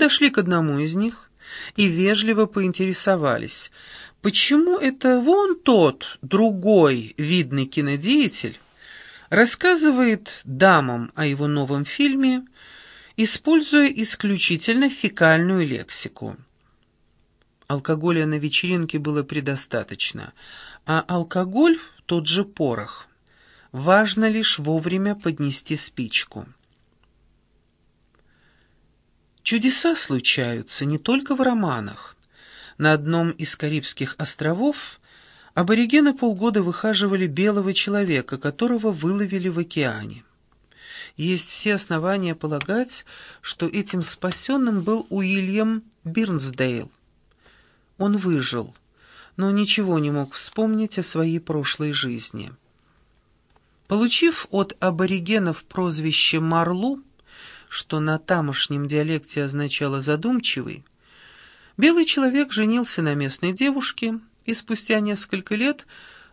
подошли к одному из них и вежливо поинтересовались, почему это вон тот, другой видный кинодеятель рассказывает дамам о его новом фильме, используя исключительно фекальную лексику. Алкоголя на вечеринке было предостаточно, а алкоголь — тот же порох. Важно лишь вовремя поднести спичку. Чудеса случаются не только в романах. На одном из Карибских островов аборигены полгода выхаживали белого человека, которого выловили в океане. Есть все основания полагать, что этим спасенным был Уильям Бирнсдейл. Он выжил, но ничего не мог вспомнить о своей прошлой жизни. Получив от аборигенов прозвище Марлу, что на тамошнем диалекте означало «задумчивый», белый человек женился на местной девушке и спустя несколько лет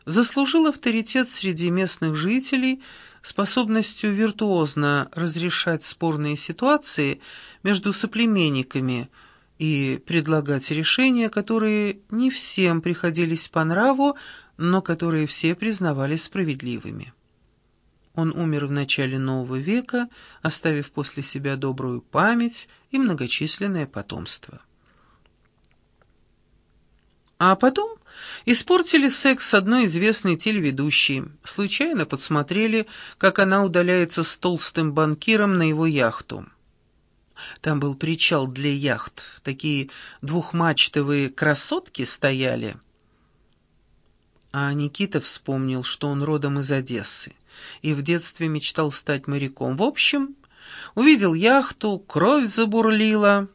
заслужил авторитет среди местных жителей способностью виртуозно разрешать спорные ситуации между соплеменниками и предлагать решения, которые не всем приходились по нраву, но которые все признавали справедливыми. Он умер в начале нового века, оставив после себя добрую память и многочисленное потомство. А потом испортили секс с одной известной телеведущей, случайно подсмотрели, как она удаляется с толстым банкиром на его яхту. Там был причал для яхт, такие двухмачтовые красотки стояли. А Никита вспомнил, что он родом из Одессы и в детстве мечтал стать моряком. В общем, увидел яхту, кровь забурлила.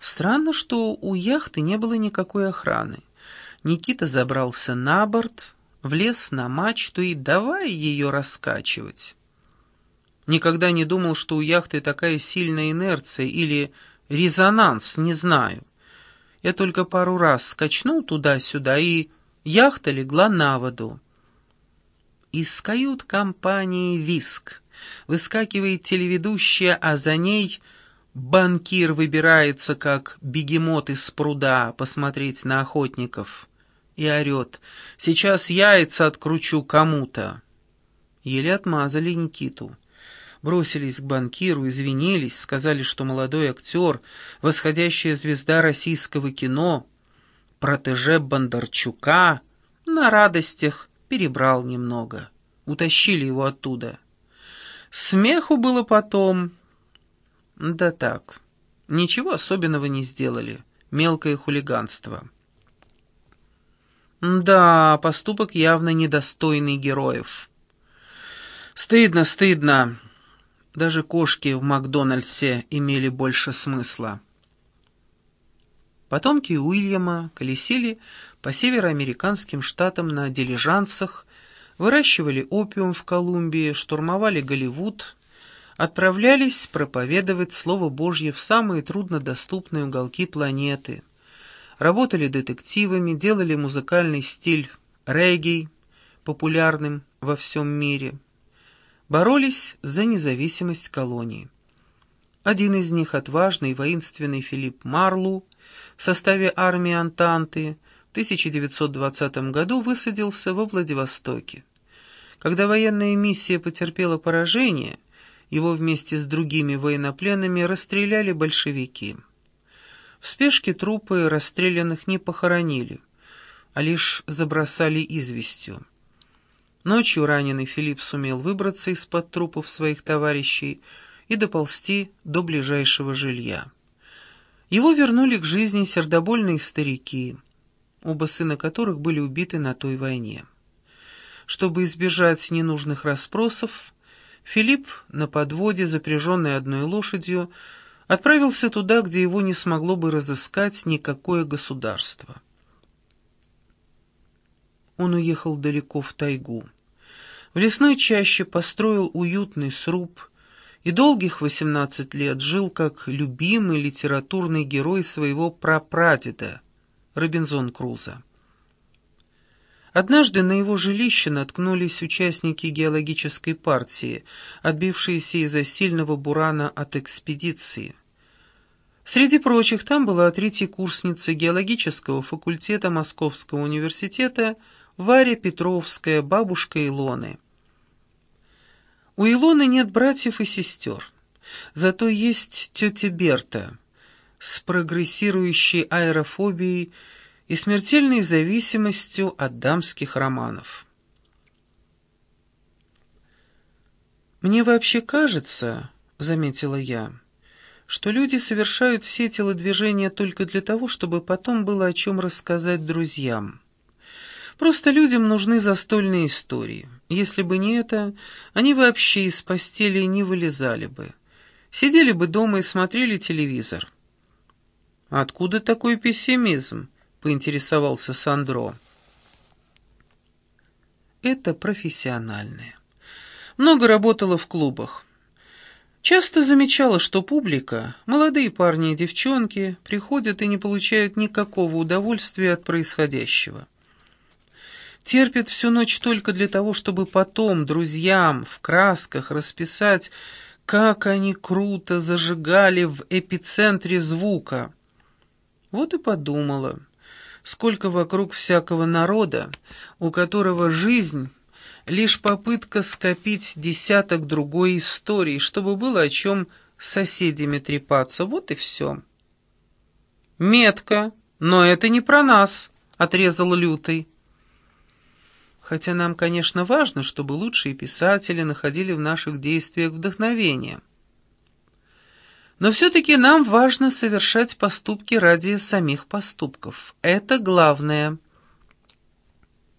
Странно, что у яхты не было никакой охраны. Никита забрался на борт, влез на мачту и давай ее раскачивать. Никогда не думал, что у яхты такая сильная инерция или резонанс, не знаю. Я только пару раз скачнул туда-сюда, и яхта легла на воду. Из кают-компании «Виск» выскакивает телеведущая, а за ней банкир выбирается, как бегемот из пруда, посмотреть на охотников. И орет «Сейчас яйца откручу кому-то». Еле отмазали Никиту. Бросились к банкиру, извинились, сказали, что молодой актер, восходящая звезда российского кино, протеже Бондарчука, на радостях перебрал немного. Утащили его оттуда. Смеху было потом. Да так, ничего особенного не сделали. Мелкое хулиганство. Да, поступок явно недостойный героев. Стыдно, стыдно. Даже кошки в Макдональдсе имели больше смысла. Потомки Уильяма колесили по североамериканским штатам на дилижансах, выращивали опиум в Колумбии, штурмовали Голливуд, отправлялись проповедовать Слово Божье в самые труднодоступные уголки планеты, работали детективами, делали музыкальный стиль регги, популярным во всем мире, боролись за независимость колонии. Один из них, отважный и воинственный Филипп Марлу, в составе армии Антанты, 1920 году высадился во Владивостоке. Когда военная миссия потерпела поражение, его вместе с другими военнопленными расстреляли большевики. В спешке трупы расстрелянных не похоронили, а лишь забросали известью. Ночью раненый Филипп сумел выбраться из-под трупов своих товарищей и доползти до ближайшего жилья. Его вернули к жизни сердобольные старики – оба сына которых были убиты на той войне. Чтобы избежать ненужных расспросов, Филипп на подводе, запряженный одной лошадью, отправился туда, где его не смогло бы разыскать никакое государство. Он уехал далеко в тайгу. В лесной чаще построил уютный сруб и долгих восемнадцать лет жил как любимый литературный герой своего прапрадеда, Робинзон Крузо. Однажды на его жилище наткнулись участники геологической партии, отбившиеся из-за сильного бурана от экспедиции. Среди прочих там была третьекурсница геологического факультета Московского университета Варя Петровская, бабушка Илоны. У Илоны нет братьев и сестер, зато есть тетя Берта с прогрессирующей аэрофобией и смертельной зависимостью от дамских романов. «Мне вообще кажется, — заметила я, — что люди совершают все телодвижения только для того, чтобы потом было о чем рассказать друзьям. Просто людям нужны застольные истории. Если бы не это, они вообще из постели не вылезали бы. Сидели бы дома и смотрели телевизор. «Откуда такой пессимизм?» — поинтересовался Сандро. «Это профессиональное. Много работала в клубах. Часто замечала, что публика, молодые парни и девчонки, приходят и не получают никакого удовольствия от происходящего. Терпят всю ночь только для того, чтобы потом друзьям в красках расписать, как они круто зажигали в эпицентре звука. Вот и подумала, сколько вокруг всякого народа, у которого жизнь лишь попытка скопить десяток другой историй, чтобы было о чем с соседями трепаться. Вот и все. «Метко, но это не про нас», — отрезал Лютый. Хотя нам, конечно, важно, чтобы лучшие писатели находили в наших действиях вдохновение. Но все-таки нам важно совершать поступки ради самих поступков. Это главное.